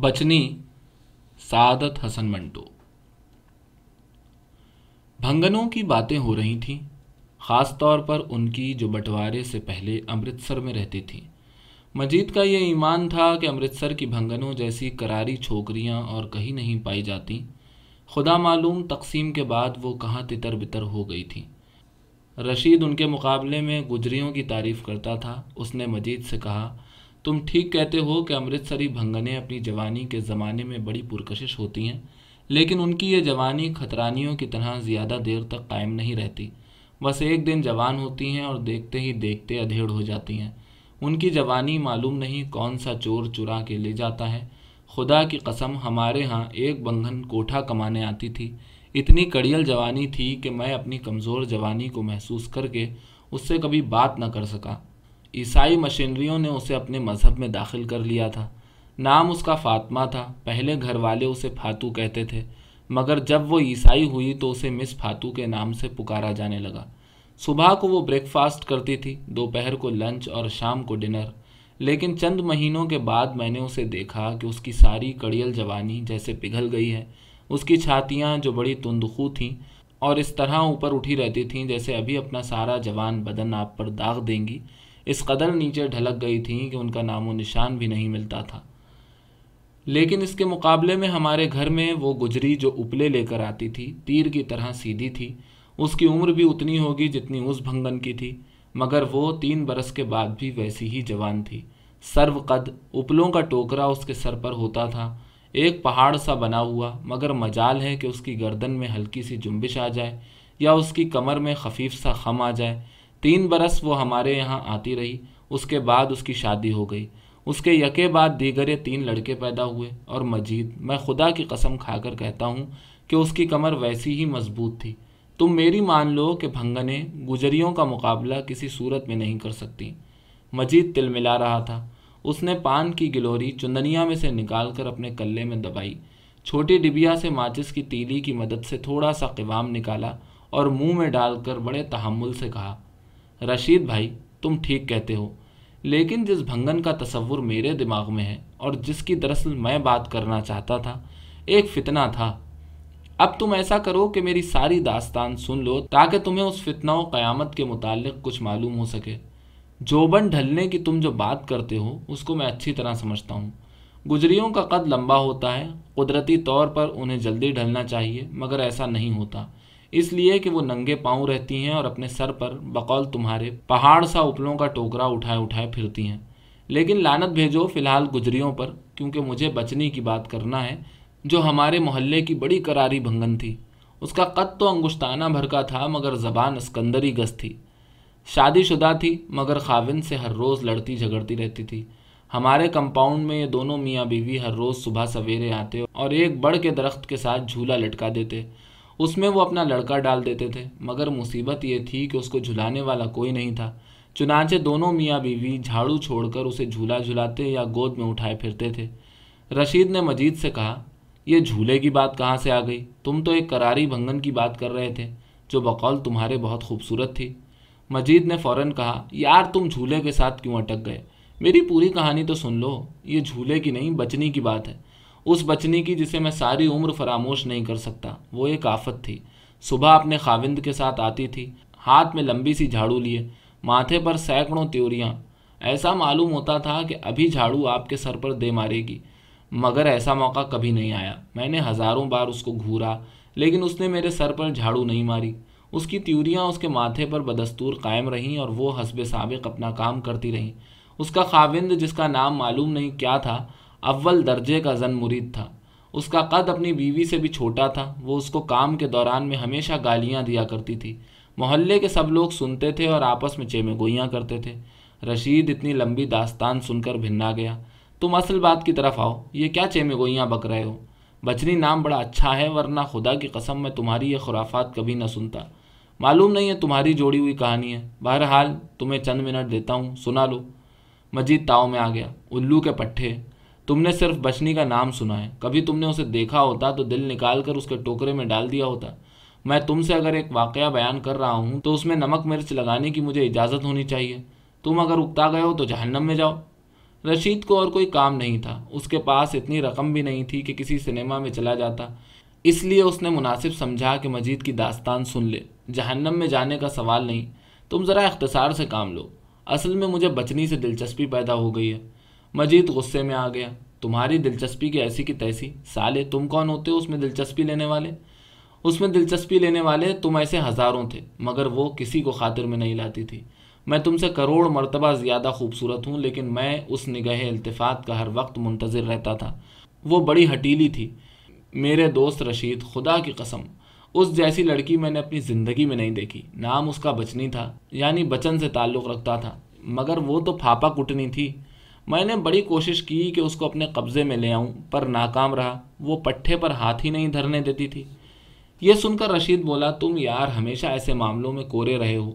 بچنی سعادت حسن منٹو۔ بھنگنوں کی باتیں ہو رہی تھیں، خاص طور پر ان کی جو بٹوارے سے پہلے امرتسر میں رہتی تھیں۔ مجید کا یہ ایمان تھا کہ امرتسر کی بھنگنوں جیسی کراری چھوکریاں اور کہیں نہیں پائی جاتی۔ خدا معلوم تقسیم کے بعد وہ کہاں تتر بتر ہو گئی تھیں۔ رشید ان کے مقابلے میں گجریوں کی تعریف کرتا تھا۔ اس نے مجید سے کہا تم ٹھیک کہتے ہو کہ امرتسری بھنگنے اپنی جوانی کے زمانے میں بڑی پرکشش ہوتی ہیں، لیکن ان کی یہ جوانی خطرانیوں کی طرح زیادہ دیر تک قائم نہیں رہتی۔ بس ایک دن جوان ہوتی ہیں اور دیکھتے ہی دیکھتے ادھیڑ ہو جاتی ہیں۔ ان کی جوانی معلوم نہیں کون سا چور چرا کے لے جاتا ہے۔ خدا کی قسم، ہمارے ہاں ایک بنگھن کوٹھا کمانے آتی تھی۔ اتنی کڑیل جوانی تھی کہ میں اپنی کمزور جوانی کو محسوس کر کے اس سے کبھی بات نہ کر سکا۔ عیسائی مشینریوں نے اسے اپنے مذہب میں داخل کر لیا تھا۔ نام اس کا فاطمہ تھا، پہلے گھر والے اسے پھاتو کہتے تھے، مگر جب وہ عیسائی ہوئی تو اسے مس پھاتو کے نام سے پکارا جانے لگا۔ صبح کو وہ بریک فاسٹ کرتی تھی، دوپہر کو لنچ اور شام کو ڈنر لیکن چند مہینوں کے بعد میں نے اسے دیکھا کہ اس کی ساری کڑیل جوانی جیسے پگھل گئی ہے۔ اس کی چھاتیاں جو بڑی تندخو تھیں اور اس طرح اوپر اٹھی رہتی تھیں جیسے ابھی اپنا سارا جوان بدن آپ پر داغ دیں گی۔ اس قدر نیچے ڈھلک گئی تھیں کہ ان کا نام و نشان بھی نہیں ملتا تھا۔ لیکن اس کے مقابلے میں ہمارے گھر میں وہ گجری جو اپلے لے کر آتی تھی، تیر کی طرح سیدھی تھی۔ اس کی عمر بھی اتنی ہوگی جتنی اس بھنگن کی تھی، مگر وہ تین برس کے بعد بھی ویسی ہی جوان تھی۔ سرو قد اپلوں کا ٹوکرا اس کے سر پر ہوتا تھا۔ ایک پہاڑ سا بنا ہوا، مگر مجال ہے کہ اس کی گردن میں ہلکی سی جنبش آ جائے یا اس کی کمر میں خفیف سا خم آ جائے۔ تین برس وہ ہمارے یہاں آتی رہی، اس کے بعد اس کی شادی ہو گئی۔ اس کے یکے بعد دیگرے تین لڑکے پیدا ہوئے اور مجید، میں خدا کی قسم کھا کر کہتا ہوں کہ اس کی کمر ویسی ہی مضبوط تھی۔ تم میری مان لو کہ بھنگنے گجریوں کا مقابلہ کسی صورت میں نہیں کر سکتی۔ مجید تل ملا رہا تھا۔ اس نے پان کی گلوری چندنیا میں سے نکال کر اپنے کلے میں دبائی۔ چھوٹی ڈبیا سے ماچس کی تیلی کی مدد سے تھوڑا سا قوام نکالا اور منہ میں ڈال کر بڑے تحمل سے کہا رشید بھائی، تم ٹھیک کہتے ہو، لیکن جس بھنگن کا تصور میرے دماغ میں ہے اور جس کی دراصل میں بات کرنا چاہتا تھا، ایک فتنہ تھا۔ اب تم ایسا کرو کہ میری ساری داستان سن لو تاکہ تمہیں اس فتنہ و قیامت کے متعلق کچھ معلوم ہو سکے۔ جوبن ڈھلنے کی تم جو بات کرتے ہو، اس کو میں اچھی طرح سمجھتا ہوں۔ گجریوں کا قد لمبا ہوتا ہے، قدرتی طور پر انہیں جلدی ڈھلنا چاہیے، مگر ایسا نہیں ہوتا۔ اس لیے کہ وہ ننگے پاؤں رہتی ہیں اور اپنے سر پر بقول تمہارے پہاڑ سا اپلوں کا ٹوکرا اٹھائے اٹھائے پھرتی ہیں۔ لیکن لانت بھیجو فی الحال گجریوں پر، کیونکہ مجھے بچنی کی بات کرنا ہے، جو ہمارے محلے کی بڑی کراری بھنگن تھی۔ اس کا قد تو انگشتانہ بھر کا تھا، مگر زبان اسکندری گز تھی۔ شادی شدہ تھی، مگر خاون سے ہر روز لڑتی جھگڑتی رہتی تھی۔ ہمارے کمپاؤنڈ میں یہ دونوں میاں بیوی ہر روز صبح سویرے آتے اور ایک بڑھ کے درخت کے ساتھ جھولا لٹکا دیتے۔ اس میں وہ اپنا لڑکا ڈال دیتے تھے، مگر مصیبت یہ تھی کہ اس کو جھلانے والا کوئی نہیں تھا۔ چنانچہ دونوں میاں بیوی جھاڑو چھوڑ کر اسے جھولا جھلاتے یا گود میں اٹھائے پھرتے تھے۔ رشید نے مجید سے کہا، یہ جھولے کی بات کہاں سے آ گئی؟ تم تو ایک کراری بھنگن کی بات کر رہے تھے، جو بقول تمہارے بہت خوبصورت تھی مجید نے فوراً کہا، یار تم جھولے کے ساتھ کیوں اٹک گئے؟ میری پوری کہانی تو سن لو، یہ جھولے کی نہیں، بچنی کی بات ہے۔ اس بچنی کی جسے میں ساری عمر فراموش نہیں کر سکتا، وہ ایک آفت تھی۔ صبح اپنے خاوند کے ساتھ آتی تھی، ہاتھ میں لمبی سی جھاڑو لیے، ماتھے پر سینکڑوں تیوریاں۔ ایسا معلوم ہوتا تھا کہ ابھی جھاڑو آپ کے سر پر دے مارے گی، مگر ایسا موقع کبھی نہیں آیا۔ میں نے ہزاروں بار اس کو گھورا، لیکن اس نے میرے سر پر جھاڑو نہیں ماری۔ اس کی تیوریاں اس کے ماتھے پر بدستور قائم رہیں اور وہ حسب سابق اپنا کام کرتی رہیں۔ اس کا خاوند، جس کا نام معلوم نہیں کیا تھا اول درجے کا زن مرید تھا۔ اس کا قد اپنی بیوی سے بھی چھوٹا تھا۔ وہ اس کو کام کے دوران میں ہمیشہ گالیاں دیا کرتی تھی۔ محلے کے سب لوگ سنتے تھے اور آپس میں چیمے گوئیاں کرتے تھے۔ رشید اتنی لمبی داستان سن کر بھنا گیا۔ تم اصل بات کی طرف آؤ۔ یہ کیا چیمے گوئیاں بک رہے ہو؟ بچنی نام بڑا اچھا ہے، ورنہ خدا کی قسم میں تمہاری یہ خرافات کبھی نہ سنتا۔ معلوم نہیں ہے تمہاری جوڑی ہوئی کہانی ہے۔ بہرحال، تمہیں چند منٹ دیتا ہوں، سنا لو۔ مجید تاؤ میں آ گیا۔ الو کے پٹھے۔ تم نے صرف بچنی کا نام سنا ہے۔ کبھی تم نے اسے دیکھا ہوتا تو دل نکال کر اس کے ٹوکرے میں ڈال دیا ہوتا۔ میں تم سے اگر ایک واقعہ بیان کر رہا ہوں تو اس میں نمک مرچ لگانے کی مجھے اجازت ہونی چاہیے۔ تم اگر اکتا گئے ہو تو جہنم میں جاؤ۔ رشید کو اور کوئی کام نہیں تھا۔ اس کے پاس اتنی رقم بھی نہیں تھی کہ کسی سنیما میں چلا جاتا۔ اس لیے اس نے مناسب سمجھا کہ مجید کی داستان سن لے۔ جہنم میں جانے کا سوال نہیں۔ تم ذرا اختصار سے کام لو۔ اصل میں مجھے بچنی سے دلچسپی پیدا ہو گئی ہے۔ مجید غصے میں آ گیا۔ تمہاری دلچسپی کی ایسی کی تیسی۔ سالے، تم کون ہوتے ہو اس میں دلچسپی لینے والے؟ اس میں دلچسپی لینے والے تم ایسے ہزاروں تھے، مگر وہ کسی کو خاطر میں نہیں لاتی تھی۔ میں تم سے کروڑ مرتبہ زیادہ خوبصورت ہوں، لیکن میں اس نگہ التفات کا ہر وقت منتظر رہتا تھا۔ وہ بڑی ہٹیلی تھی۔ میرے دوست رشید، خدا کی قسم، اس جیسی لڑکی میں نے اپنی زندگی میں نہیں دیکھی۔ نام اس کا بچنی تھا یعنی بچن سے تعلق رکھتا تھا، مگر وہ تو پھاپا کٹنی تھی۔ میں نے بڑی کوشش کی کہ اس کو اپنے قبضے میں لے آؤں، پر ناکام رہا۔ وہ پٹھے پر ہاتھ ہی نہیں دھرنے دیتی تھی۔ یہ سن کر رشید بولا، تم یار ہمیشہ ایسے معاملوں میں کورے رہے ہو۔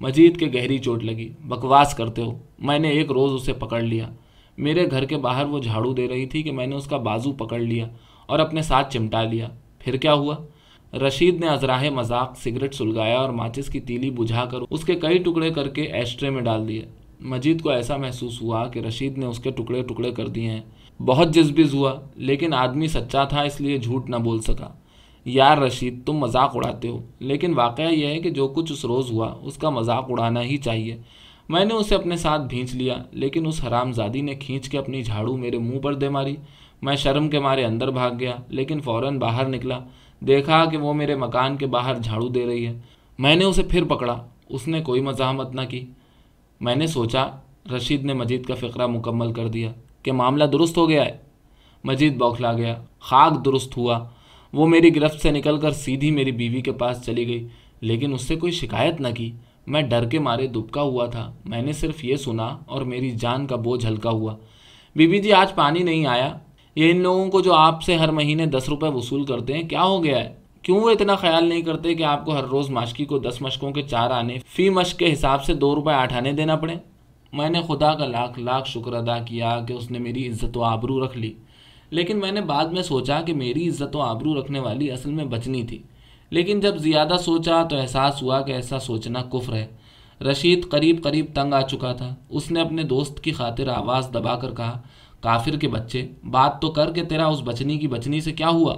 مجید کے گہری چوٹ لگی۔ بکواس کرتے ہو۔ میں نے ایک روز اسے پکڑ لیا۔ میرے گھر کے باہر وہ جھاڑو دے رہی تھی کہ میں نے اس کا بازو پکڑ لیا اور اپنے ساتھ چمٹا لیا۔ پھر کیا ہوا؟ رشید نے ازراہ مذاق، سگریٹ سلگایا اور ماچس کی تیلی بجھا کر اس کے کئی ٹکڑے کر کے ایسٹرے میں ڈال دیے۔ مجید کو ایسا محسوس ہوا کہ رشید نے اس کے ٹکڑے ٹکڑے کر دیے ہیں۔ بہت جذبز ہوا، لیکن آدمی سچا تھا اس لیے جھوٹ نہ بول سکا۔ یار رشید، تم مذاق اڑاتے ہو۔ لیکن واقعہ یہ ہے کہ جو کچھ اس روز ہوا، اس کا مذاق اڑانا ہی چاہیے۔ میں نے اسے اپنے ساتھ بھینچ لیا، لیکن اس حرام زادی نے کھینچ کے اپنی جھاڑو میرے منہ پر دے ماری۔ میں شرم کے مارے اندر بھاگ گیا، لیکن فوراً باہر نکلا۔ دیکھا کہ وہ میرے مکان کے باہر جھاڑو دے رہی ہے۔ میں نے اسے پھر پکڑا، اس نے کوئی مزاحمت نہ کی۔ میں نے سوچا رشید نے مجید کا فقرہ مکمل کر دیا کہ معاملہ درست ہو گیا ہے۔ مجید بوکھلا گیا۔ خاک درست ہوا۔ وہ میری گرفت سے نکل کر سیدھی میری بیوی کے پاس چلی گئی۔ لیکن اس سے کوئی شکایت نہ کی۔ میں ڈر کے مارے دبکا ہوا تھا۔ میں نے صرف یہ سنا اور میری جان کا بوجھ ہلکا ہوا۔ بی بی جی آج پانی نہیں آیا۔ یہ ان لوگوں کو جو آپ سے ہر مہینے دس روپے وصول کرتے ہیں، کیا ہو گیا ہے؟ کیوں وہ اتنا خیال نہیں کرتے کہ آپ کو ہر روز ماشکی کو دس مشقوں کے چار آنے، فی مشق کے حساب سے دو روپے آٹھ آنے دینا پڑے؟ میں نے خدا کا لاکھ لاکھ شکر ادا کیا کہ اس نے میری عزت و آبرو رکھ لی۔ لیکن میں نے بعد میں سوچا کہ میری عزت و آبرو رکھنے والی اصل میں بچنی تھی۔ لیکن جب زیادہ سوچا تو احساس ہوا کہ ایسا سوچنا کفر ہے۔ رشید قریب قریب تنگ آ چکا تھا۔ اس نے اپنے دوست کی خاطر آواز دبا کر کہا، کافر کے بچے، بات تو کر کے تیرا اس بچنی کی بچنی سے کیا ہوا؟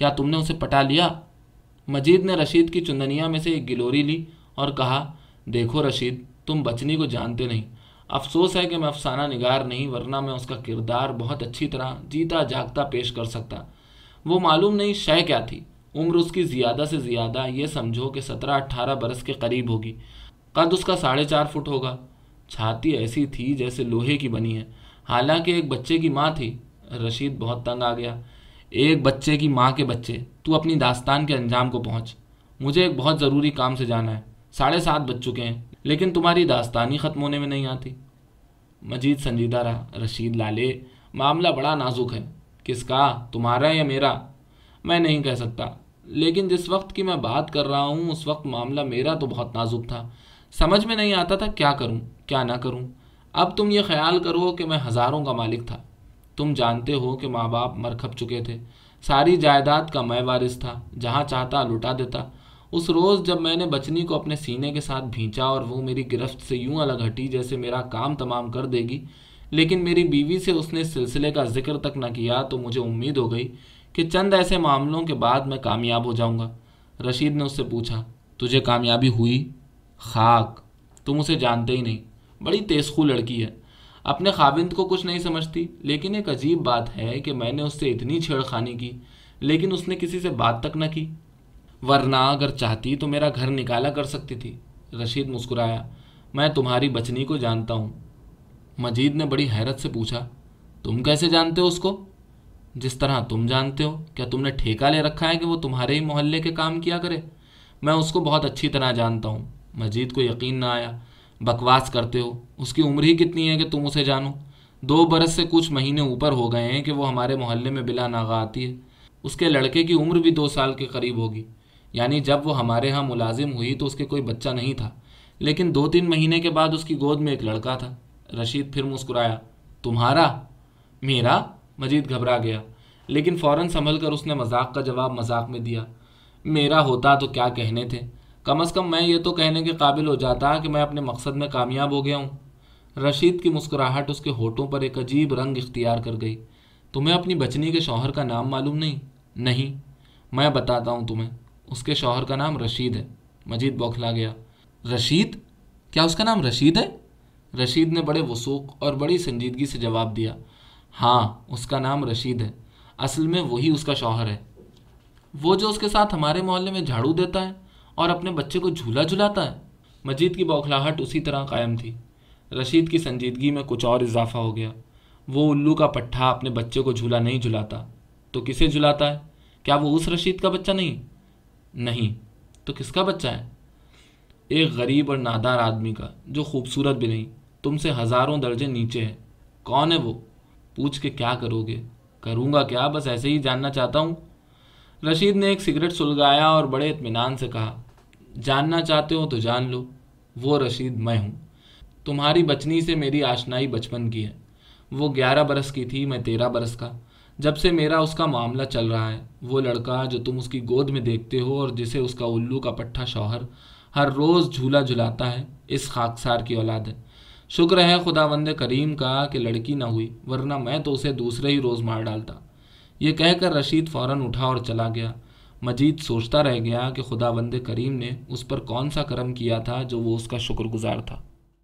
کیا تم نے اسے پٹا لیا؟ مجید نے رشید کی چندنیا میں سے ایک گلوری لی اور کہا، دیکھو رشید، تم بچنی کو جانتے نہیں۔ افسوس ہے کہ میں افسانہ نگار نہیں، ورنہ میں اس کا کردار بہت اچھی طرح جیتا جاگتا پیش کر سکتا۔ وہ معلوم نہیں شے کیا تھی۔ عمر اس کی زیادہ سے زیادہ یہ سمجھو کہ سترہ اٹھارہ برس کے قریب ہوگی۔ قد اس کا ساڑھے چار فٹ ہوگا۔ چھاتی ایسی تھی جیسے لوہے کی بنی ہے۔ حالانکہ ایک بچے کی ماں تھی۔ رشید بہت تنگ آ گیا۔ ایک بچے کی ماں کے بچے، تو اپنی داستان کے انجام کو پہنچ۔ مجھے ایک بہت ضروری کام سے جانا ہے۔ ساڑھے سات بج چکے ہیں، لیکن تمہاری داستان ہی ختم ہونے میں نہیں آتی۔ مجید سنجیدہ رہا رشید لالے، معاملہ بڑا نازک ہے۔ کس کا، تمہارا یا میرا؟ میں نہیں کہہ سکتا۔ لیکن جس وقت کی میں بات کر رہا ہوں، اس وقت معاملہ میرا تو بہت نازک تھا۔ سمجھ میں نہیں آتا تھا کیا کروں، کیا نہ کروں۔ اب تم یہ خیال کرو کہ میں ہزاروں کا مالک تھا۔ تم جانتے ہو کہ ماں باپ مر کھپ چکے تھے۔ ساری جائیداد کا میں وارث تھا، جہاں چاہتا لٹا دیتا۔ اس روز جب میں نے بچنی کو اپنے سینے کے ساتھ بھینچا اور وہ میری گرفت سے یوں الگ ہٹی جیسے میرا کام تمام کر دے گی، لیکن میری بیوی سے اس نے سلسلے کا ذکر تک نہ کیا تو مجھے امید ہو گئی کہ چند ایسے معاملوں کے بعد میں کامیاب ہو جاؤں گا۔ رشید نے اس سے پوچھا، تجھے کامیابی ہوئی؟ خاک، تم اسے جانتے ہی نہیں۔ بڑی تیزخو لڑکی ہے۔ اپنے خاوند کو کچھ نہیں سمجھتی، لیکن ایک عجیب بات ہے کہ میں نے اس سے اتنی چھیڑ خانی کی، لیکن اس نے کسی سے بات تک نہ کی۔ ورنہ اگر چاہتی تو میرا گھر نکالا کر سکتی تھی۔ رشید مسکرایا، میں تمہاری بچنی کو جانتا ہوں۔ مجید نے بڑی حیرت سے پوچھا، تم کیسے جانتے ہو اس کو؟ جس طرح تم جانتے ہو، کیا تم نے ٹھیکہ لے رکھا ہے کہ وہ تمہارے ہی محلے کے کام کیا کرے؟ میں اس کو بہت اچھی طرح جانتا ہوں۔ مجید کو یقین نہ آیا۔ بکواس کرتے ہو۔ اس کی عمر ہی کتنی ہے کہ تم اسے جانو؟ دو برس سے کچھ مہینے اوپر ہو گئے ہیں کہ وہ ہمارے محلے میں بلا ناغا آتی ہے۔ اس کے لڑکے کی عمر بھی دو سال کے قریب ہوگی۔ یعنی جب وہ ہمارے ہاں ملازم ہوئی تو اس کے کوئی بچہ نہیں تھا۔ لیکن دو تین مہینے کے بعد اس کی گود میں ایک لڑکا تھا۔ رشید پھر مسکرایا۔ تمہارا؟ میرا؟ مجید گھبرا گیا۔ لیکن فوراً سنبھل کر اس نے مذاق کا جواب مذاق میں دیا۔ میرا ہوتا تو کیا کہنے تھے؟ کم از کم میں یہ تو کہنے کے قابل ہو جاتا کہ میں اپنے مقصد میں کامیاب ہو گیا ہوں۔ رشید کی مسکراہٹ اس کے ہوٹوں پر ایک عجیب رنگ اختیار کر گئی۔ تمہیں اپنی بچنی کے شوہر کا نام معلوم نہیں؟ نہیں، میں بتاتا ہوں تمہیں۔ اس کے شوہر کا نام رشید ہے۔ مجید بوکھلا گیا۔ رشید؟ کیا اس کا نام رشید ہے؟ رشید نے بڑے وسوخ اور بڑی سنجیدگی سے جواب دیا۔ ہاں اس کا نام رشید ہے۔ اصل میں وہی اس کا شوہر ہے۔ وہ جو اس کے ساتھ ہمارے محلے میں جھاڑو دیتا ہے۔ اور اپنے بچے کو جھولا جھلاتا ہے۔ مجید کی بوکھلاہٹ اسی طرح قائم تھی۔ رشید کی سنجیدگی میں کچھ اور اضافہ ہو گیا۔ وہ الو کا پٹھا اپنے بچے کو جھولا نہیں جھلاتا۔ تو کسے جھلاتا ہے؟ کیا وہ اس رشید کا بچہ نہیں؟ نہیں۔ تو کس کا بچہ ہے؟ ایک غریب اور نادار آدمی کا، جو خوبصورت بھی نہیں۔ تم سے ہزاروں درجے نیچے ہے۔ کون ہے وہ؟ پوچھ کے کیا کرو گے؟ کروں گا کیا؟ بس ایسے ہی جاننا چاہتا ہوں۔ رشید نے ایک سگریٹ سلگایا اور بڑے اطمینان سے کہا، جاننا چاہتے ہو تو جان لو، وہ رشید میں ہوں۔ تمہاری بچنی سے میری آشنائی بچپن کی ہے۔ وہ گیارہ برس کی تھی، میں تیرہ برس کا۔ جب سے میرا اس کا معاملہ چل رہا ہے، وہ لڑکا جو تم اس کی گود میں دیکھتے ہو اور جسے اس کا الو کا پٹھا شوہر ہر روز جھولا جھلاتا ہے، اس خاکسار کی اولاد ہے۔ شکر ہے خدا وند کریم کا کہ لڑکی نہ ہوئی، ورنہ میں تو اسے دوسرے ہی روز مار ڈالتا۔ یہ کہہ کر رشید فوراً اٹھا اور چلا گیا۔ مجید سوچتا رہ گیا کہ خدا بند کریم نے اس پر کون سا کرم کیا تھا جو وہ اس کا شکر گزار تھا۔